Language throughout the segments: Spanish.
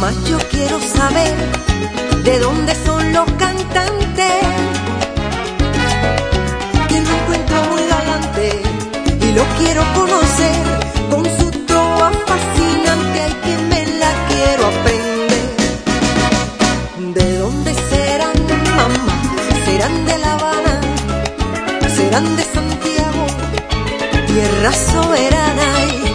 Mamá, yo quiero saber de dónde son los cantantes. Que lo encuentro muy galante y lo quiero conocer con su trova fascinante. Hay que me la quiero aprender. ¿De dónde serán, mamá? ¿Serán de La Habana? ¿Serán de Santiago? Tierra soberana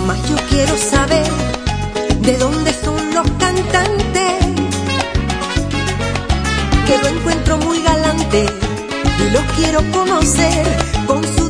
mamá, yo quiero saber de dónde son los cantantes. Que lo encuentro muy galante y lo quiero conocer con su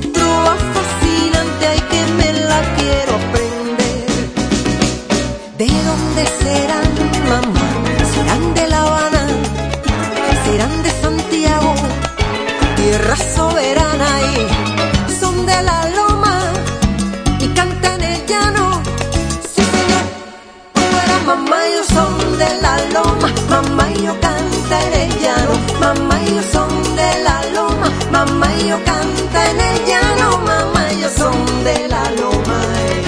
canta en el llano. Mamá y yo son de la loma. Mamá y yo canta en el llano. Mamá y yo son de la loma eh.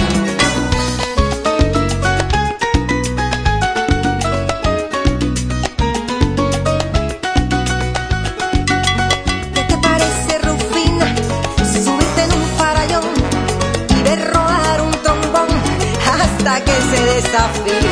qué te parece Rufina Súbete en un farallón y ver rodar un tombón hasta que se desafí